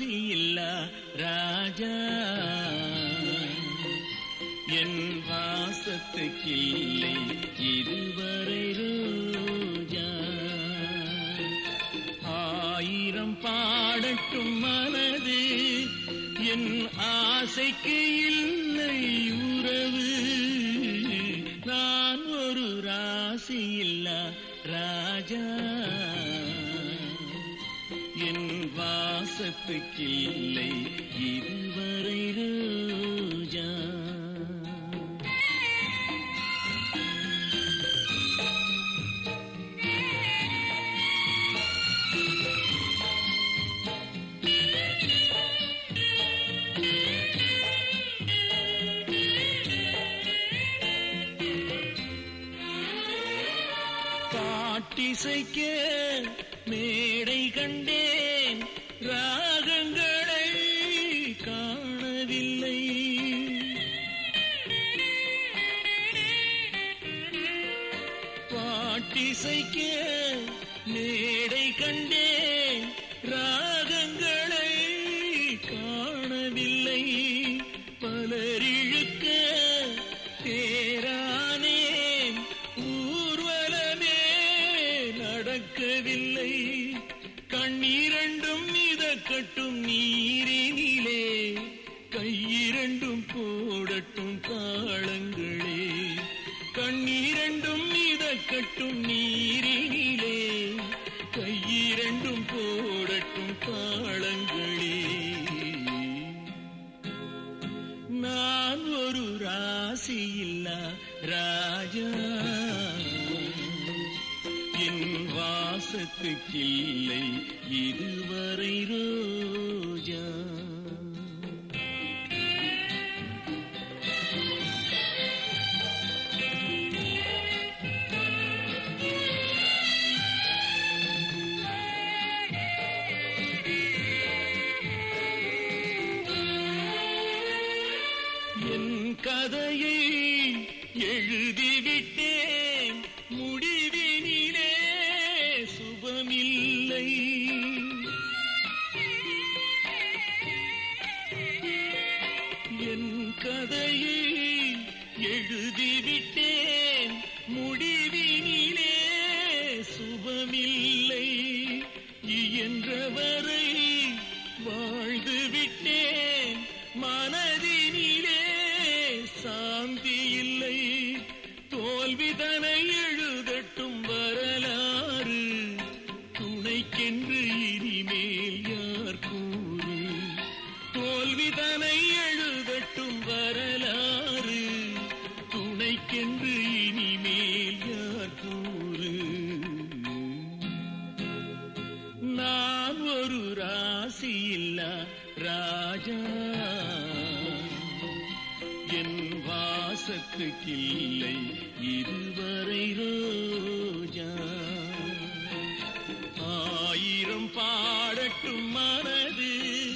நான் ராஜா. என் வாசத்துக்கு இல்லை இதுவரை ரோஜா. ஆயிரம் பாடட்டும் மனது என் ஆசைக்கு இல்லை உறவு. நான் ஒரு ராசி இல்லா ராஜா. என் வாசத்துக்கில்லை இதுவரை ரோஜா. பாட்டிசைக்க மேடை கண்டே ராகங்களை காணவில்லை. பாட்டிசைக்க மேடை கண்டேன். ராகங்களை காணவில்லை. பலரிழுக்க தேரானேன். ஊர்வலமே நடக்கவில்லை. கண்ணீரண்டும் மிதக்கட்டும் நீரினிலே கையிரண்டும் போடட்டும் காலங்களே. கண்ணீரண்டும் மிதக்கட்டும் நீரினிலே கையிரண்டும் போடட்டும் காலங்களே. நான் ஒரு ராசி ராஜா. என் வாசத்துக்கில்லை இது கதையை எழுதிவிட்டேன். முடிவினிலே சுபமில்லை. என் கதையை எழுதிவிட்டேன். முடிவினிலே சுபமில்லை. இயன்றவரை வாழ்ந்துவிட்டேன். மனதினிலே சாந்தி இல்லை. தோல்விதனை எழுதட்டும் வரலாறு. துணைக்கென்று இனிமேல் யார் கூறு? தோல்விதனை எழுதட்டும் வரலாறு. துணைக்கென்று இனிமேல் யார் கூறு? நான் ஒரு ராசி இல்லா ராஜா. வாசத்துக்கில்லை இதுவரை ரோஜா. ஆயிரம் பாடட்டும் மனது.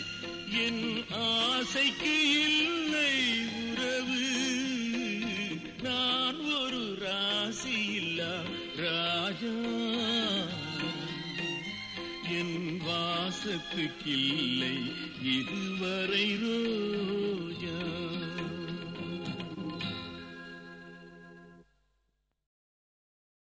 என் ஆசைக்கு இல்லை உறவு. நான் ஒரு ராசி இல்லா ராஜா. என் வாசத்துக்கில்லை. இதுவரை ரோ